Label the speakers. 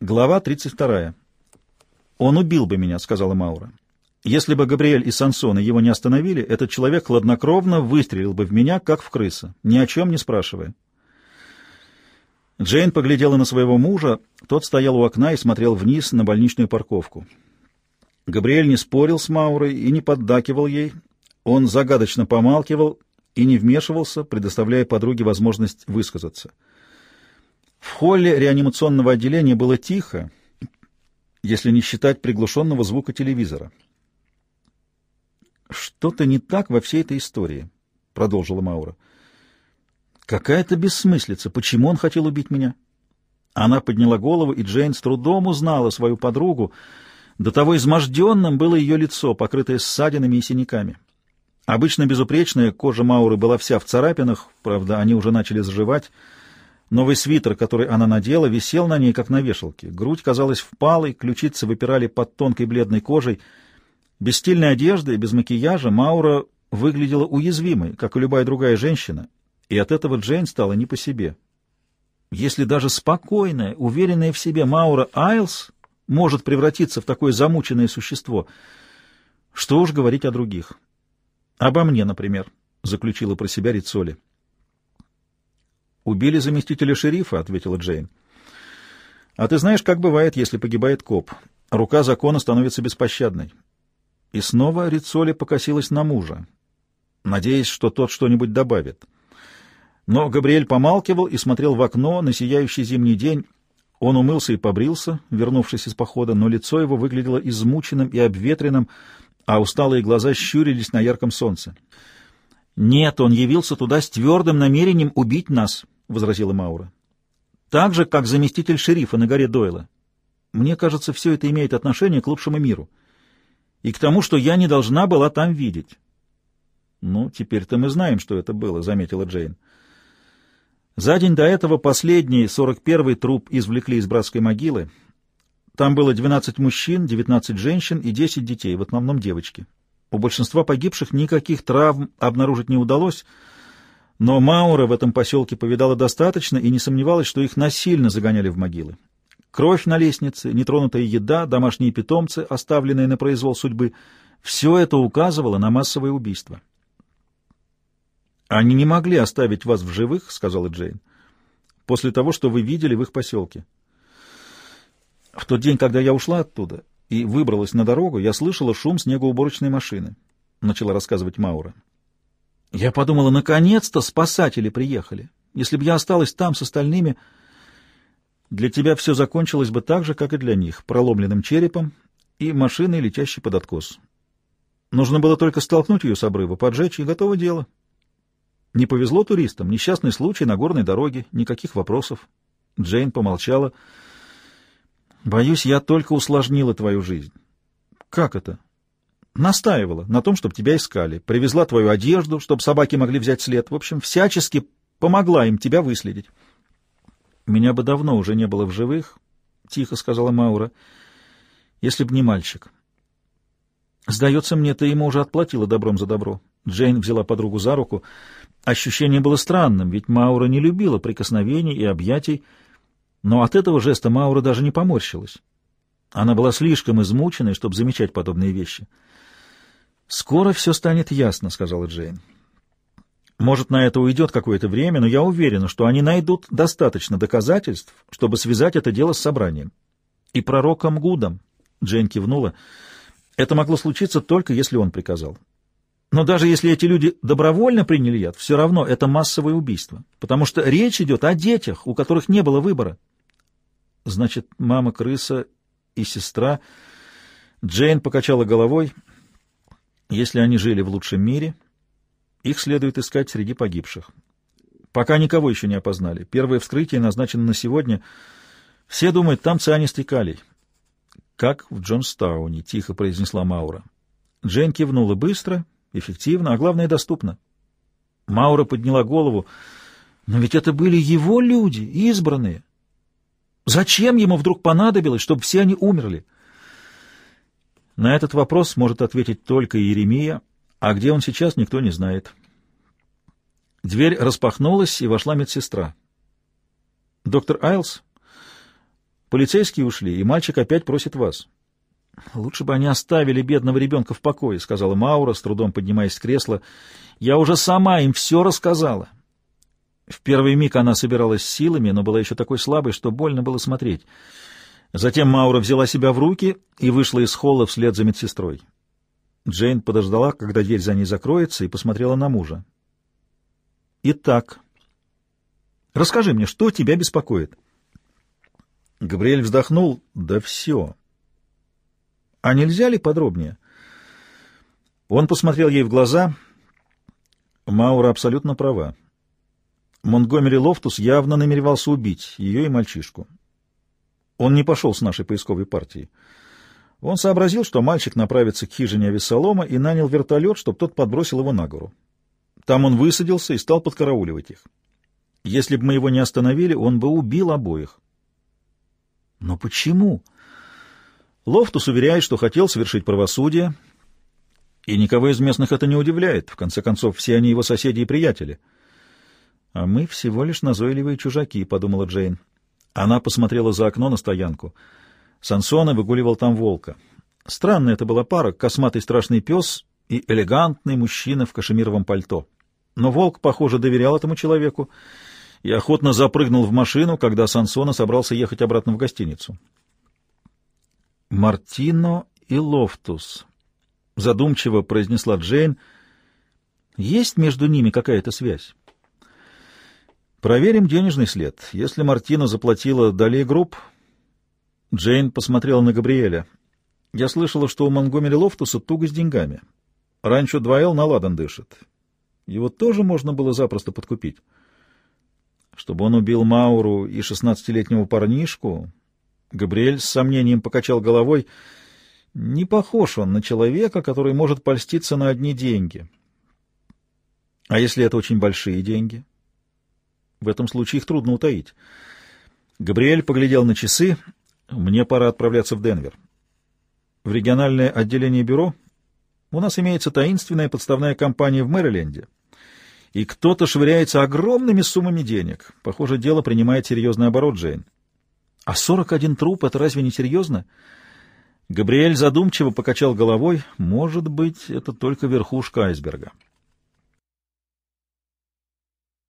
Speaker 1: Глава 32. «Он убил бы меня», — сказала Маура. «Если бы Габриэль и Сансона его не остановили, этот человек хладнокровно выстрелил бы в меня, как в крыса, ни о чем не спрашивая». Джейн поглядела на своего мужа, тот стоял у окна и смотрел вниз на больничную парковку. Габриэль не спорил с Маурой и не поддакивал ей, он загадочно помалкивал и не вмешивался, предоставляя подруге возможность высказаться. В холле реанимационного отделения было тихо, если не считать приглушенного звука телевизора. «Что-то не так во всей этой истории», — продолжила Маура. «Какая-то бессмыслица. Почему он хотел убить меня?» Она подняла голову, и Джейн с трудом узнала свою подругу. До того изможденным было ее лицо, покрытое ссадинами и синяками. Обычно безупречная кожа Мауры была вся в царапинах, правда, они уже начали заживать, Новый свитер, который она надела, висел на ней, как на вешалке. Грудь казалась впалой, ключицы выпирали под тонкой бледной кожей. Без стильной одежды и без макияжа Маура выглядела уязвимой, как и любая другая женщина, и от этого Джейн стала не по себе. Если даже спокойная, уверенная в себе Маура Айлс может превратиться в такое замученное существо, что уж говорить о других. Обо мне, например, — заключила про себя Рицоли. «Убили заместителя шерифа», — ответила Джейн. «А ты знаешь, как бывает, если погибает коп. Рука закона становится беспощадной». И снова Рицоли покосилась на мужа, надеясь, что тот что-нибудь добавит. Но Габриэль помалкивал и смотрел в окно на сияющий зимний день. Он умылся и побрился, вернувшись из похода, но лицо его выглядело измученным и обветренным, а усталые глаза щурились на ярком солнце. «Нет, он явился туда с твердым намерением убить нас», — возразила Маура. «Так же, как заместитель шерифа на горе Дойла. Мне кажется, все это имеет отношение к лучшему миру. И к тому, что я не должна была там видеть». «Ну, теперь-то мы знаем, что это было», — заметила Джейн. За день до этого последний, 41-й труп извлекли из братской могилы. Там было 12 мужчин, 19 женщин и 10 детей, в основном девочки. У большинства погибших никаких травм обнаружить не удалось — но Маура в этом поселке повидала достаточно и не сомневалась, что их насильно загоняли в могилы. Кровь на лестнице, нетронутая еда, домашние питомцы, оставленные на произвол судьбы — все это указывало на массовое убийство. «Они не могли оставить вас в живых», — сказала Джейн, — «после того, что вы видели в их поселке». В тот день, когда я ушла оттуда и выбралась на дорогу, я слышала шум снегоуборочной машины, — начала рассказывать Маура. Я подумала, наконец-то спасатели приехали. Если бы я осталась там с остальными, для тебя все закончилось бы так же, как и для них, проломленным черепом и машиной, летящей под откос. Нужно было только столкнуть ее с обрыва, поджечь, и готово дело. Не повезло туристам, несчастный случай на горной дороге, никаких вопросов. Джейн помолчала. «Боюсь, я только усложнила твою жизнь». «Как это?» Настаивала на том, чтобы тебя искали, привезла твою одежду, чтобы собаки могли взять след. В общем, всячески помогла им тебя выследить. Меня бы давно уже не было в живых, — тихо сказала Маура, — если б не мальчик. Сдается мне, ты ему уже отплатила добром за добро. Джейн взяла подругу за руку. Ощущение было странным, ведь Маура не любила прикосновений и объятий, но от этого жеста Маура даже не поморщилась. Она была слишком измученной, чтобы замечать подобные вещи. «Скоро все станет ясно», — сказала Джейн. «Может, на это уйдет какое-то время, но я уверена, что они найдут достаточно доказательств, чтобы связать это дело с собранием. И пророком Гудом», — Джейн кивнула, — «это могло случиться только если он приказал. Но даже если эти люди добровольно приняли яд, все равно это массовое убийство, потому что речь идет о детях, у которых не было выбора». «Значит, мама-крыса и сестра...» Джейн покачала головой — если они жили в лучшем мире, их следует искать среди погибших. Пока никого еще не опознали. Первое вскрытие назначено на сегодня. Все думают, там цианистый калий. «Как в Джонстауне», — тихо произнесла Маура. Джейн кивнула быстро, эффективно, а главное, доступно. Маура подняла голову. «Но ведь это были его люди, избранные. Зачем ему вдруг понадобилось, чтобы все они умерли?» На этот вопрос может ответить только Иеремия, а где он сейчас, никто не знает. Дверь распахнулась, и вошла медсестра. «Доктор Айлс?» Полицейские ушли, и мальчик опять просит вас. — Лучше бы они оставили бедного ребенка в покое, — сказала Маура, с трудом поднимаясь с кресла. — Я уже сама им все рассказала. В первый миг она собиралась силами, но была еще такой слабой, что больно было смотреть. Затем Маура взяла себя в руки и вышла из холла вслед за медсестрой. Джейн подождала, когда дверь за ней закроется, и посмотрела на мужа. «Итак, расскажи мне, что тебя беспокоит?» Габриэль вздохнул. «Да все. А нельзя ли подробнее?» Он посмотрел ей в глаза. Маура абсолютно права. Монтгомери Лофтус явно намеревался убить ее и мальчишку. Он не пошел с нашей поисковой партией. Он сообразил, что мальчик направится к хижине Авессалома и нанял вертолет, чтобы тот подбросил его на гору. Там он высадился и стал подкарауливать их. Если бы мы его не остановили, он бы убил обоих. Но почему? Лофтус уверяет, что хотел совершить правосудие, и никого из местных это не удивляет. В конце концов, все они его соседи и приятели. «А мы всего лишь назойливые чужаки», — подумала Джейн. Она посмотрела за окно на стоянку. Сансона выгуливал там волка. Странная это была пара, косматый страшный пес и элегантный мужчина в кашемировом пальто. Но волк, похоже, доверял этому человеку и охотно запрыгнул в машину, когда Сансона собрался ехать обратно в гостиницу. «Мартино и Лофтус», — задумчиво произнесла Джейн. «Есть между ними какая-то связь?» Проверим денежный след. Если Мартино заплатила Далия Групп... Джейн посмотрела на Габриэля. Я слышала, что у Монтгомери Лофтуса туго с деньгами. Раньше 2Л на ладан дышит. Его тоже можно было запросто подкупить. Чтобы он убил Мауру и шестнадцатилетнего парнишку... Габриэль с сомнением покачал головой. Не похож он на человека, который может польститься на одни деньги. А если это очень большие деньги? В этом случае их трудно утаить. Габриэль поглядел на часы. Мне пора отправляться в Денвер. В региональное отделение бюро у нас имеется таинственная подставная компания в Мэриленде. И кто-то швыряется огромными суммами денег. Похоже, дело принимает серьезный оборот, Джейн. А 41 труп — это разве не серьезно? Габриэль задумчиво покачал головой. Может быть, это только верхушка айсберга.